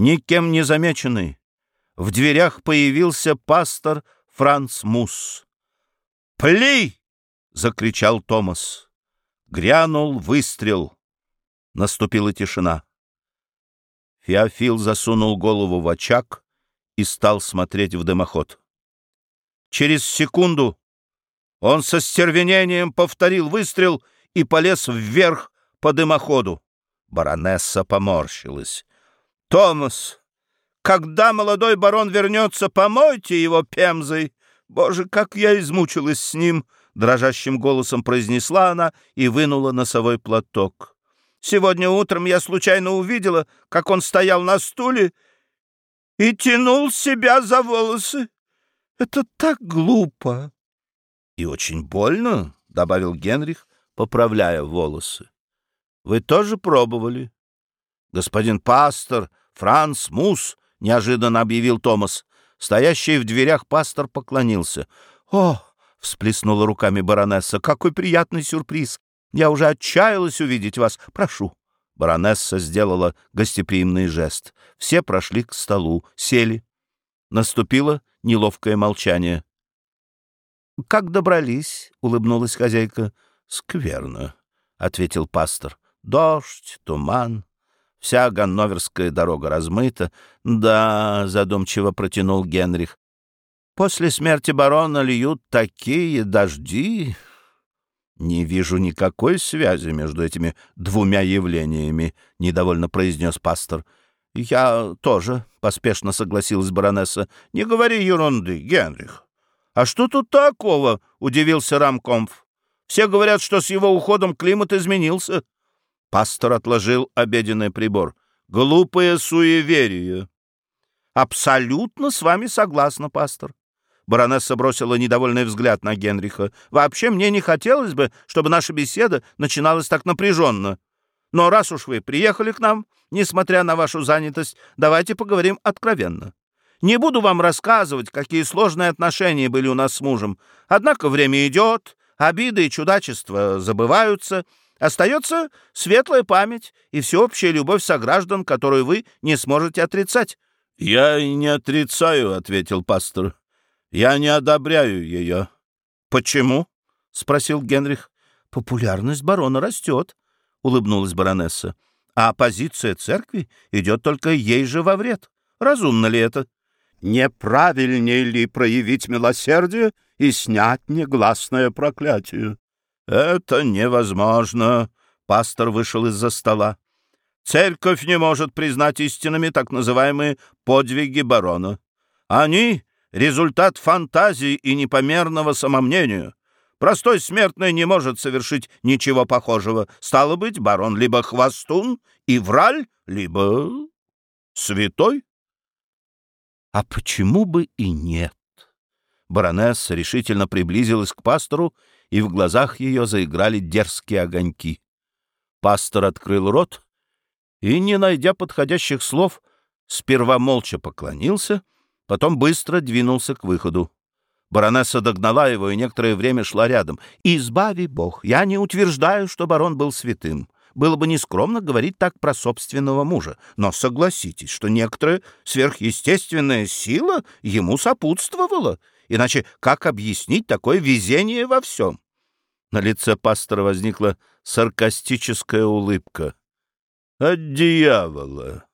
Никем не замеченный, в дверях появился пастор Франц Мусс. «Пли!» — закричал Томас. Грянул выстрел. Наступила тишина. Феофил засунул голову в очаг и стал смотреть в дымоход. Через секунду он со стервенением повторил выстрел и полез вверх по дымоходу. Баронесса поморщилась. «Томас, когда молодой барон вернется, помойте его пемзой. Боже, как я измучилась с ним!» — дрожащим голосом произнесла она и вынула носовой платок. «Сегодня утром я случайно увидела, как он стоял на стуле и тянул себя за волосы. Это так глупо!» «И очень больно», — добавил Генрих, поправляя волосы. «Вы тоже пробовали?» «Господин пастор, Франц Мус», — неожиданно объявил Томас. Стоящий в дверях пастор поклонился. «О!» — всплеснула руками баронесса. «Какой приятный сюрприз! Я уже отчаялась увидеть вас. Прошу». Баронесса сделала гостеприимный жест. Все прошли к столу, сели. Наступило неловкое молчание. «Как добрались?» — улыбнулась хозяйка. «Скверно», — ответил пастор. «Дождь, туман, Вся ганноверская дорога размыта. Да, задумчиво протянул Генрих. После смерти барона льют такие дожди. Не вижу никакой связи между этими двумя явлениями, недовольно произнес пастор. Я тоже, поспешно согласилась баронесса. Не говори ерунды, Генрих. А что тут такого? удивился Рамкомф. Все говорят, что с его уходом климат изменился. Пастор отложил обеденный прибор. «Глупое суеверие». «Абсолютно с вами согласна, пастор». Баронесса бросила недовольный взгляд на Генриха. «Вообще мне не хотелось бы, чтобы наша беседа начиналась так напряженно. Но раз уж вы приехали к нам, несмотря на вашу занятость, давайте поговорим откровенно. Не буду вам рассказывать, какие сложные отношения были у нас с мужем. Однако время идет, обиды и чудачества забываются, Остается светлая память и всеобщая любовь сограждан, которую вы не сможете отрицать. — Я и не отрицаю, — ответил пастор. — Я не одобряю ее. — Почему? — спросил Генрих. — Популярность барона растет, — улыбнулась баронесса. — А позиция церкви идет только ей же во вред. Разумно ли это? — Неправильнее ли проявить милосердие и снять негласное проклятие? «Это невозможно!» — пастор вышел из-за стола. «Церковь не может признать истинными так называемые подвиги барона. Они — результат фантазии и непомерного самомнения. Простой смертный не может совершить ничего похожего. Стало быть, барон либо хвостун и враль, либо святой». «А почему бы и нет?» Баронесса решительно приблизилась к пастору и в глазах ее заиграли дерзкие огоньки. Пастор открыл рот и, не найдя подходящих слов, сперва молча поклонился, потом быстро двинулся к выходу. Баронесса догнала его и некоторое время шла рядом. «Избави Бог! Я не утверждаю, что барон был святым. Было бы нескромно говорить так про собственного мужа. Но согласитесь, что некоторая сверхъестественная сила ему сопутствовала, Иначе как объяснить такое везение во всем? На лице пастора возникла саркастическая улыбка. «От дьявола!»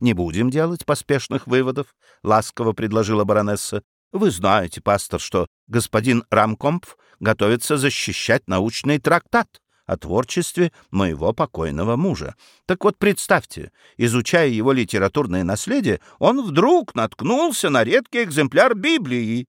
«Не будем делать поспешных выводов», — ласково предложила баронесса. «Вы знаете, пастор, что господин Рамкомпф готовится защищать научный трактат о творчестве моего покойного мужа. Так вот, представьте, изучая его литературное наследие, он вдруг наткнулся на редкий экземпляр Библии